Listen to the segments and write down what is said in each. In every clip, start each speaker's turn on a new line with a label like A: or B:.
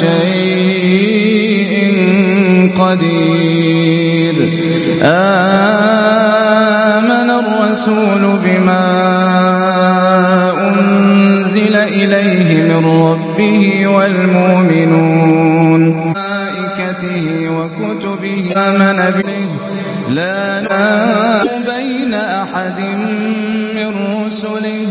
A: شيء قدير. آمن الرسول بما أنزل إليه من ربه والمؤمنون. ملائكته وكتبه آمن به. لا بين أحد من رسله.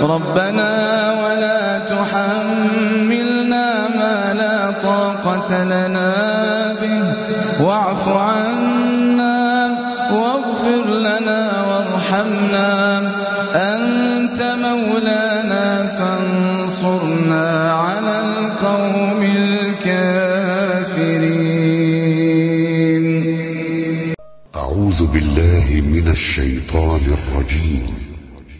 A: ربنا ولا تحملنا ما لا طاقة لنا به. واعف عنا واغفر لنا وارحمنا. أنت مولانا فانصرنا على القوم الكافرين.
B: أعوذ بالله من الشيطان الرجيم.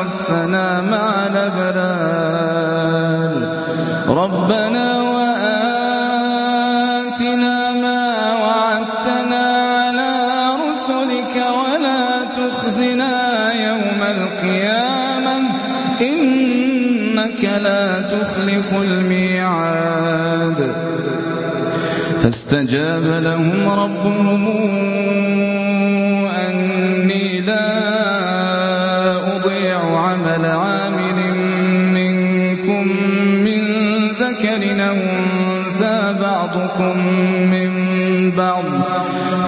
A: وتوفنا مع الأبرار. ربنا وآتنا ما وعدتنا على رسلك ولا تخزنا يوم القيامة. إنك لا تخلف الميعاد. فاستجاب لهم ربهم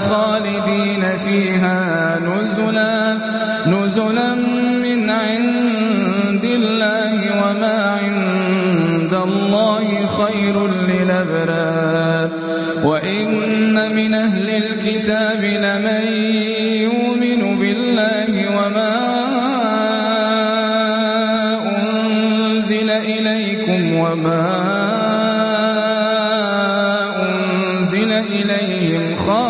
A: خالدين فيها نزلا نزلا من عند الله وما عند الله خير للأبرار. وإن من أهل الكتاب لمن يؤمن بالله وما أنزل إليكم وما أنزل إليهم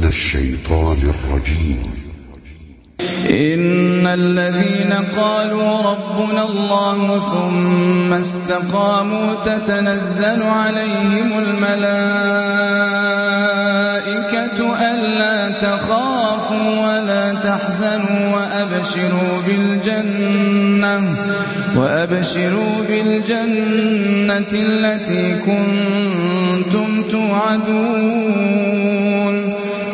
B: من الشيطان الرجيم.
A: إن الذين قالوا ربنا الله ثم استقاموا تتنزل عليهم الملائكة ألا تخافوا ولا تحزنوا وأبشروا بالجنة وأبشروا بالجنة التي كنتم توعدون.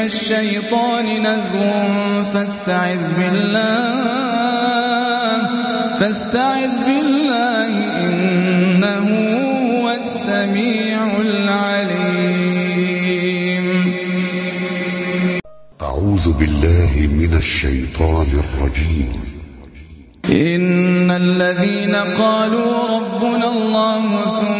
A: من الشيطان نزغ فاستعذ بالله فاستعذ بالله إنه هو السميع
B: أعوذ بالله من الشيطان الرجيم.
A: إن الذين قالوا ربنا الله ثم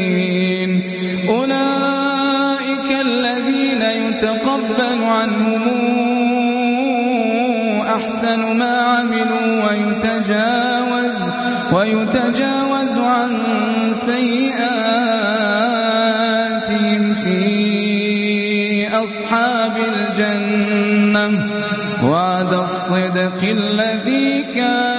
A: الذين يتقبل عنهم أحسن ما عملوا ويتجاوز ويتجاوز عن سيئاتهم في أصحاب الجنة. وعد الصدق الذي كانوا